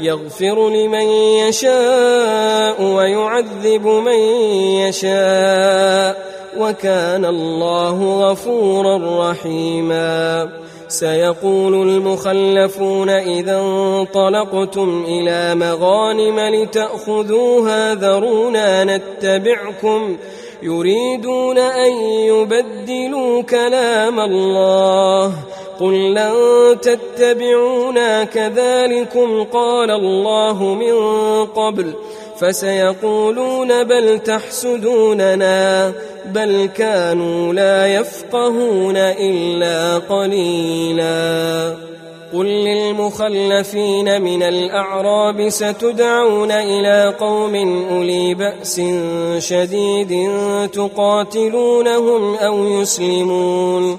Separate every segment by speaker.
Speaker 1: يغفر لمن يشاء ويعذب من يشاء وكان الله غفورا رحيما سيقول المخلفون اذا انطلقتم الى مغانم لتاخذوها ذرونا نتبعكم يريدون ان يبدلوا كلام الله قل لن تتبعونا كذلكم قال الله من قبل فسيقولون بل تحسدوننا بل كانوا لا يفقهون الا قليلا قل للمخلفين من الاعراب ستدعون الى قوم اولي باس شديد تقاتلونهم او يسلمون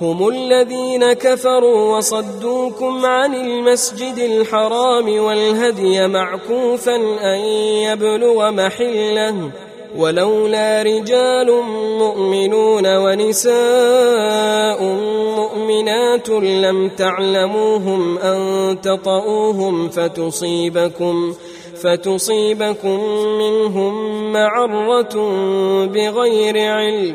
Speaker 1: هم الذين كفروا وصدوكم عن المسجد الحرام والهدي معكوفا ان يبلو محله ولولا رجال مؤمنون ونساء مؤمنات لم تعلموهم ان تطؤوهم فتصيبكم فتصيبكم منهم معره بغير علم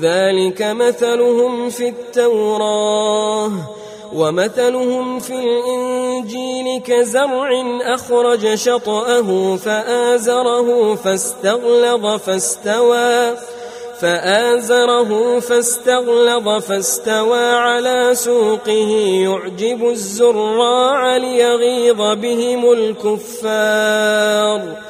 Speaker 1: ذلك مثلهم في التوراه ومثلهم في الانجيل كزرع اخرج شطاه فازره فاستغلظ فاستوى فآزره فاستغلظ فاستوى على سوقه يعجب الزراع ليغيظ بهم الكفار